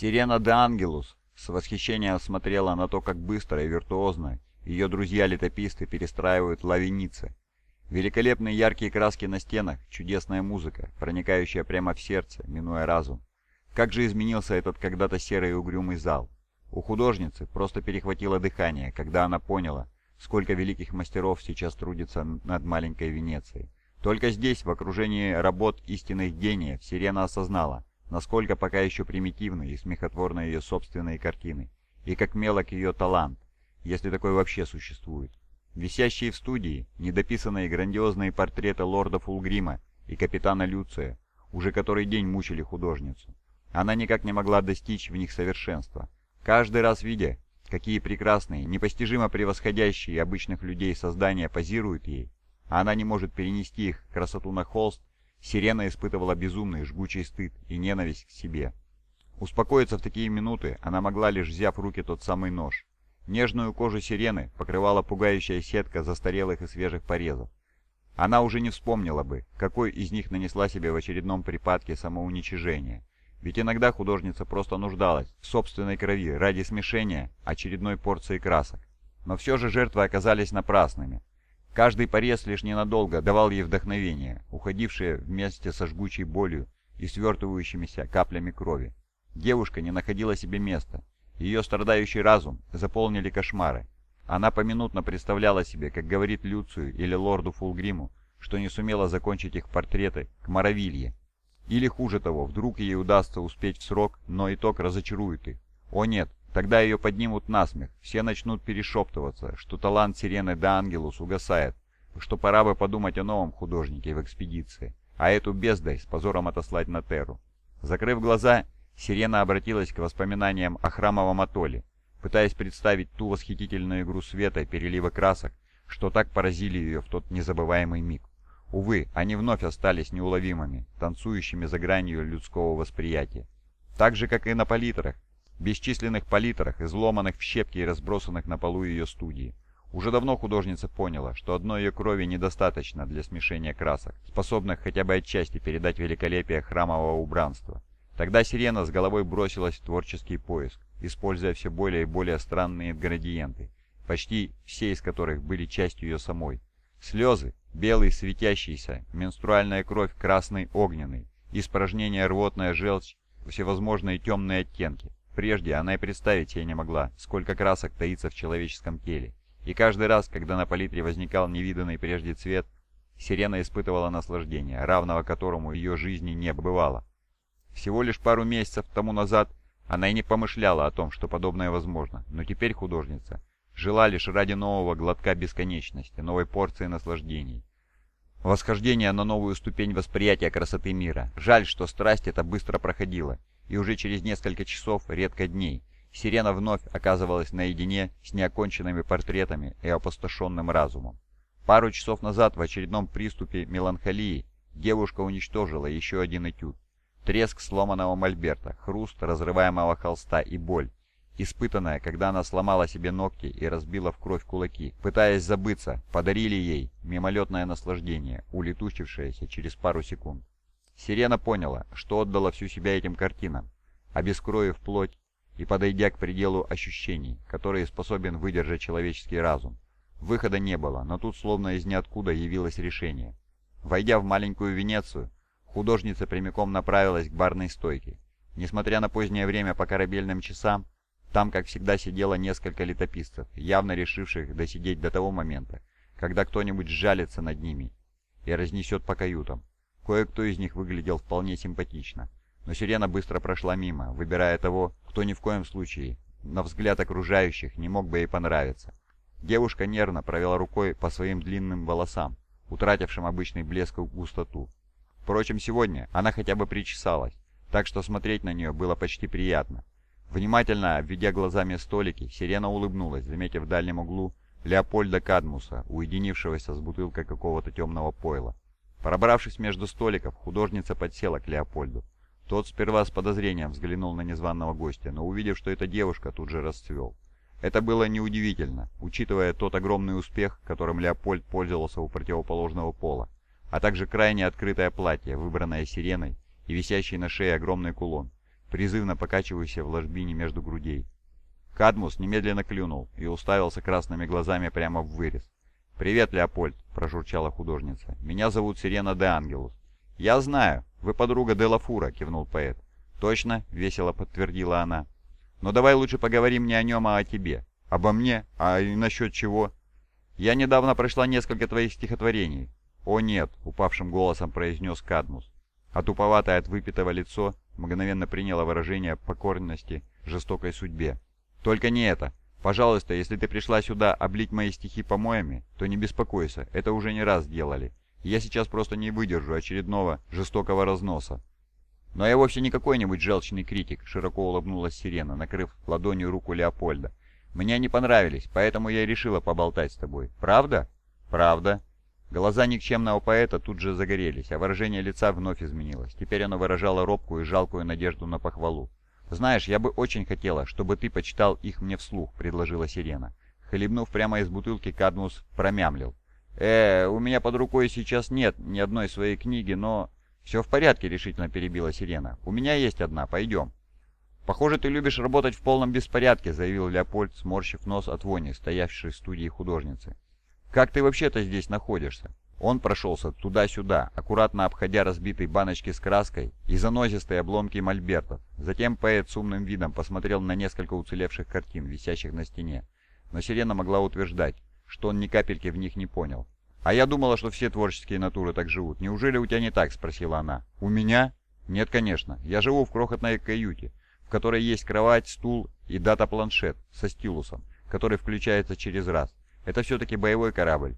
Сирена де Ангелус с восхищением смотрела на то, как быстро и виртуозно ее друзья-летописцы перестраивают лавеницы. Великолепные яркие краски на стенах, чудесная музыка, проникающая прямо в сердце, минуя разум. Как же изменился этот когда-то серый и угрюмый зал. У художницы просто перехватило дыхание, когда она поняла, сколько великих мастеров сейчас трудится над маленькой Венецией. Только здесь, в окружении работ истинных гениев, Сирена осознала, насколько пока еще примитивны и смехотворны ее собственные картины, и как мелок ее талант, если такой вообще существует. Висящие в студии, недописанные грандиозные портреты лорда Фулгрима и капитана Люция уже который день мучили художницу. Она никак не могла достичь в них совершенства. Каждый раз видя, какие прекрасные, непостижимо превосходящие обычных людей создания позируют ей, а она не может перенести их красоту на холст, Сирена испытывала безумный жгучий стыд и ненависть к себе. Успокоиться в такие минуты она могла лишь взяв в руки тот самый нож. Нежную кожу сирены покрывала пугающая сетка застарелых и свежих порезов. Она уже не вспомнила бы, какой из них нанесла себе в очередном припадке самоуничижения. Ведь иногда художница просто нуждалась в собственной крови ради смешения очередной порции красок. Но все же жертвы оказались напрасными. Каждый порез лишь ненадолго давал ей вдохновение, уходившее вместе со жгучей болью и свертывающимися каплями крови. Девушка не находила себе места. Ее страдающий разум заполнили кошмары. Она поминутно представляла себе, как говорит Люцию или лорду Фулгриму, что не сумела закончить их портреты к Моровилье. Или хуже того, вдруг ей удастся успеть в срок, но итог разочарует их. О нет, Тогда ее поднимут на смех, все начнут перешептываться, что талант Сирены де Ангелус угасает, что пора бы подумать о новом художнике в экспедиции, а эту бездай с позором отослать на Терру. Закрыв глаза, Сирена обратилась к воспоминаниям о храмовом атолле, пытаясь представить ту восхитительную игру света и переливы красок, что так поразили ее в тот незабываемый миг. Увы, они вновь остались неуловимыми, танцующими за гранью людского восприятия. Так же, как и на палитрах, бесчисленных палитрах, изломанных в щепки и разбросанных на полу ее студии. Уже давно художница поняла, что одной ее крови недостаточно для смешения красок, способных хотя бы отчасти передать великолепие храмового убранства. Тогда Сирена с головой бросилась в творческий поиск, используя все более и более странные градиенты, почти все из которых были частью ее самой. Слезы, белый светящийся, менструальная кровь красный огненный, испражнение рвотная желчь, всевозможные темные оттенки. Прежде она и представить себе не могла, сколько красок таится в человеческом теле. И каждый раз, когда на палитре возникал невиданный прежде цвет, Сирена испытывала наслаждение, равного которому ее жизни не бывало. Всего лишь пару месяцев тому назад она и не помышляла о том, что подобное возможно, но теперь художница жила лишь ради нового глотка бесконечности, новой порции наслаждений. Восхождение на новую ступень восприятия красоты мира. Жаль, что страсть эта быстро проходила, и уже через несколько часов, редко дней, Сирена вновь оказывалась наедине с неоконченными портретами и опустошенным разумом. Пару часов назад в очередном приступе меланхолии девушка уничтожила еще один этюд. Треск сломанного мольберта, хруст разрываемого холста и боль, испытанная, когда она сломала себе ногти и разбила в кровь кулаки, пытаясь забыться, подарили ей мимолетное наслаждение, улетучившееся через пару секунд. Сирена поняла, что отдала всю себя этим картинам, обескроив плоть и подойдя к пределу ощущений, которые способен выдержать человеческий разум. Выхода не было, но тут словно из ниоткуда явилось решение. Войдя в маленькую Венецию, художница прямиком направилась к барной стойке. Несмотря на позднее время по корабельным часам, там, как всегда, сидело несколько летописцев, явно решивших досидеть до того момента, когда кто-нибудь сжалится над ними и разнесет по каютам. Кое-кто из них выглядел вполне симпатично, но сирена быстро прошла мимо, выбирая того, кто ни в коем случае, на взгляд окружающих, не мог бы ей понравиться. Девушка нервно провела рукой по своим длинным волосам, утратившим обычный блеск и густоту. Впрочем, сегодня она хотя бы причесалась, так что смотреть на нее было почти приятно. Внимательно обведя глазами столики, Сирена улыбнулась, заметив в дальнем углу Леопольда Кадмуса, уединившегося с бутылкой какого-то темного пойла. Пробравшись между столиков, художница подсела к Леопольду. Тот сперва с подозрением взглянул на незваного гостя, но увидев, что это девушка, тут же расцвел. Это было неудивительно, учитывая тот огромный успех, которым Леопольд пользовался у противоположного пола, а также крайне открытое платье, выбранное сиреной, и висящий на шее огромный кулон. призывно покачивающийся в ложбине между грудей. Кадмус немедленно клюнул и уставился красными глазами прямо в вырез. «Привет, Леопольд», — прожурчала художница. «Меня зовут Сирена де Ангелус». «Я знаю. Вы подруга де Лафура», — кивнул поэт. «Точно», — весело подтвердила она. «Но давай лучше поговорим не о нем, а о тебе». «Обо мне? А и насчет чего?» «Я недавно прочла несколько твоих стихотворений». «О нет», — упавшим голосом произнес Кадмус. А туповатое от выпитого лицо мгновенно приняло выражение покорности жестокой судьбе. Только не это. Пожалуйста, если ты пришла сюда облить мои стихи помоями, то не беспокойся, это уже не раз делали. Я сейчас просто не выдержу очередного жестокого разноса. Но я вовсе не какой-нибудь желчный критик, широко улыбнулась Сирена, накрыв ладонью руку Леопольда. Мне они понравились, поэтому я решила поболтать с тобой. Правда? Правда. Глаза никчемного поэта тут же загорелись, а выражение лица вновь изменилось. Теперь оно выражало робкую и жалкую надежду на похвалу. «Знаешь, я бы очень хотела, чтобы ты почитал их мне вслух», — предложила Сирена. Хлебнув прямо из бутылки, Кадмус промямлил. «Э, у меня под рукой сейчас нет ни одной своей книги, но...» «Все в порядке», — решительно перебила Сирена. «У меня есть одна, пойдем». «Похоже, ты любишь работать в полном беспорядке», — заявил Леопольд, сморщив нос от вони, стоявшей в студии художницы. «Как ты вообще-то здесь находишься?» Он прошелся туда-сюда, аккуратно обходя разбитые баночки с краской и занозистые обломки мольбертов. Затем поэт с умным видом посмотрел на несколько уцелевших картин, висящих на стене. Но Сирена могла утверждать, что он ни капельки в них не понял. «А я думала, что все творческие натуры так живут. Неужели у тебя не так?» – спросила она. «У меня?» «Нет, конечно. Я живу в крохотной каюте, в которой есть кровать, стул и дата-планшет со стилусом, который включается через раз. Это все-таки боевой корабль.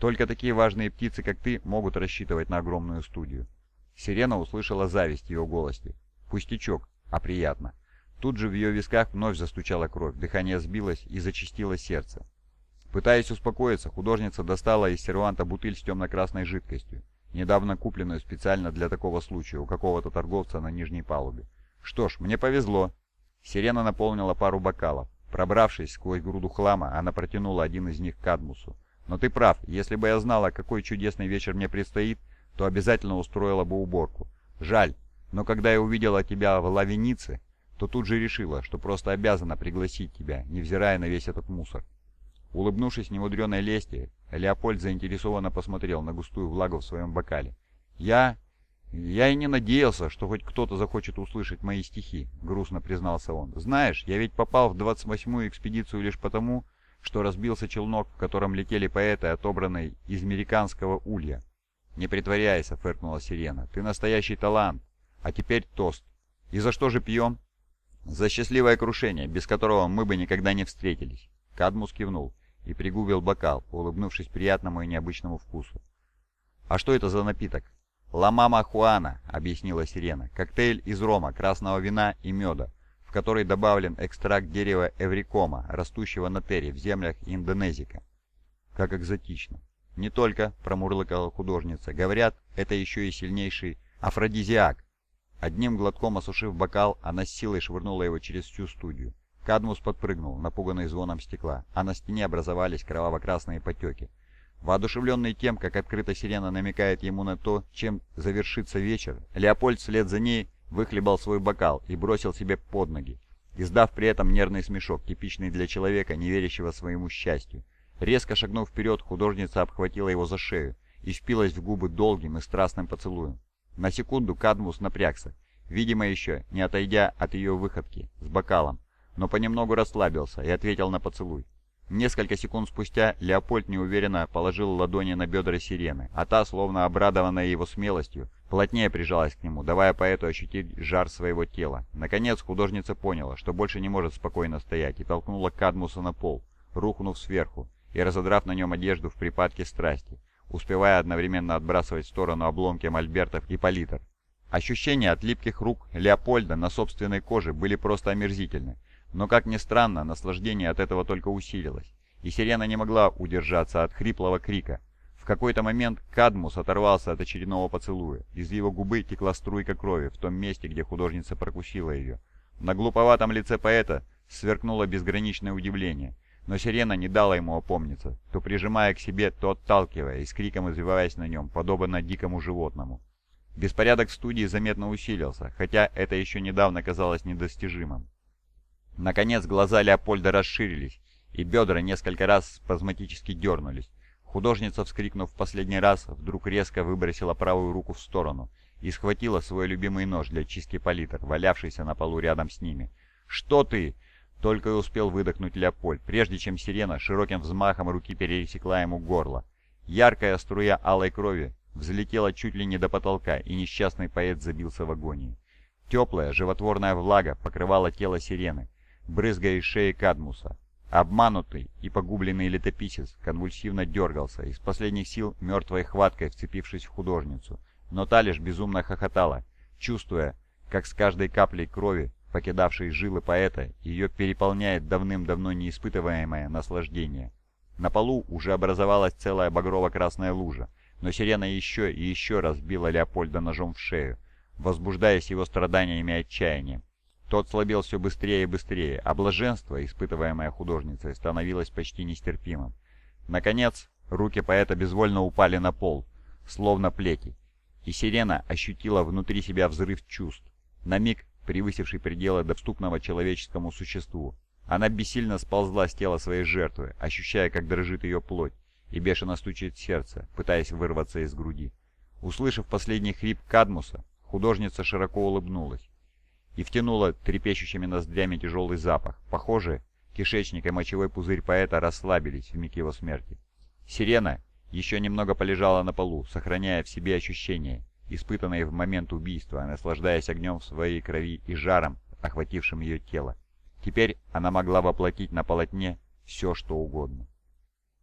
Только такие важные птицы, как ты, могут рассчитывать на огромную студию». Сирена услышала зависть в его голосе. Пустячок, а приятно. Тут же в ее висках вновь застучала кровь, дыхание сбилось и зачастило сердце. Пытаясь успокоиться, художница достала из серванта бутыль с темно-красной жидкостью, недавно купленную специально для такого случая у какого-то торговца на нижней палубе. «Что ж, мне повезло». Сирена наполнила пару бокалов. Пробравшись сквозь груду хлама, она протянула один из них к Кадмусу. Но ты прав, если бы я знала, какой чудесный вечер мне предстоит, то обязательно устроила бы уборку. Жаль, но когда я увидела тебя в лавинице, то тут же решила, что просто обязана пригласить тебя, невзирая на весь этот мусор. Улыбнувшись немудреной лести, Леопольд заинтересованно посмотрел на густую влагу в своем бокале. «Я... я и не надеялся, что хоть кто-то захочет услышать мои стихи», — грустно признался он. «Знаешь, я ведь попал в 28-ю экспедицию лишь потому, что разбился челнок, в котором летели поэты, отобранные из американского улья. «Не притворяйся», — фыркнула Сирена. «Ты настоящий талант. А теперь тост. И за что же пьем?» «За счастливое крушение, без которого мы бы никогда не встретились». Кадмус кивнул и пригубил бокал, улыбнувшись приятному и необычному вкусу. «А что это за напиток?» «Ла Мама Хуана», — объяснила Сирена. «Коктейль из рома, красного вина и меда в который добавлен экстракт дерева эврикома, растущего на Терре в землях Индонезика. Как экзотично. Не только, промурлыкала художница, говорят, это еще и сильнейший афродизиак. Одним глотком осушив бокал, она с силой швырнула его через всю студию. Кадмус подпрыгнул, напуганный звоном стекла, а на стене образовались кроваво-красные потеки. Воодушевленный тем, как открыта сирена намекает ему на то, чем завершится вечер, Леопольд вслед за ней выхлебал свой бокал и бросил себе под ноги, издав при этом нервный смешок, типичный для человека, не верящего своему счастью. Резко шагнув вперед, художница обхватила его за шею и впилась в губы долгим и страстным поцелуем. На секунду Кадмус напрягся, видимо еще не отойдя от ее выходки с бокалом, но понемногу расслабился и ответил на поцелуй. Несколько секунд спустя Леопольд неуверенно положил ладони на бедра сирены, а та, словно обрадованная его смелостью, плотнее прижалась к нему, давая поэту ощутить жар своего тела. Наконец художница поняла, что больше не может спокойно стоять, и толкнула Кадмуса на пол, рухнув сверху и разодрав на нем одежду в припадке страсти, успевая одновременно отбрасывать в сторону обломки мольбертов и палитр. Ощущения от липких рук Леопольда на собственной коже были просто омерзительны, но, как ни странно, наслаждение от этого только усилилось, и сирена не могла удержаться от хриплого крика. Какой-то момент Кадмус оторвался от очередного поцелуя. Из его губы текла струйка крови в том месте, где художница прокусила ее. На глуповатом лице поэта сверкнуло безграничное удивление, но сирена не дала ему опомниться, то прижимая к себе, то отталкивая и с криком извиваясь на нем, подобно дикому животному. Беспорядок в студии заметно усилился, хотя это еще недавно казалось недостижимым. Наконец глаза Леопольда расширились, и бедра несколько раз спазматически дернулись. Художница, вскрикнув в последний раз, вдруг резко выбросила правую руку в сторону и схватила свой любимый нож для чистки палитр, валявшийся на полу рядом с ними. «Что ты?» Только и успел выдохнуть Леопольд, прежде чем сирена широким взмахом руки пересекла ему горло. Яркая струя алой крови взлетела чуть ли не до потолка, и несчастный поэт забился в агонии. Теплая, животворная влага покрывала тело сирены, брызгая из шеи Кадмуса. Обманутый и погубленный летописец конвульсивно дергался, из последних сил мертвой хваткой вцепившись в художницу, но та лишь безумно хохотала, чувствуя, как с каждой каплей крови покидавшей жилы поэта, ее переполняет давным-давно неиспытываемое наслаждение. На полу уже образовалась целая багрово-красная лужа, но сирена еще и еще раз била Леопольда ножом в шею, возбуждаясь его страданиями и отчаянием. Тот слабел все быстрее и быстрее, а блаженство, испытываемое художницей, становилось почти нестерпимым. Наконец, руки поэта безвольно упали на пол, словно плети, и сирена ощутила внутри себя взрыв чувств. На миг превысивший пределы доступного человеческому существу. Она бессильно сползла с тела своей жертвы, ощущая, как дрожит ее плоть, и бешено стучит сердце, пытаясь вырваться из груди. Услышав последний хрип Кадмуса, художница широко улыбнулась и втянула трепещущими ноздрями тяжелый запах. Похоже, кишечник и мочевой пузырь поэта расслабились в миг его смерти. Сирена еще немного полежала на полу, сохраняя в себе ощущение, испытанные в момент убийства, наслаждаясь огнем в своей крови и жаром, охватившим ее тело. Теперь она могла воплотить на полотне все, что угодно.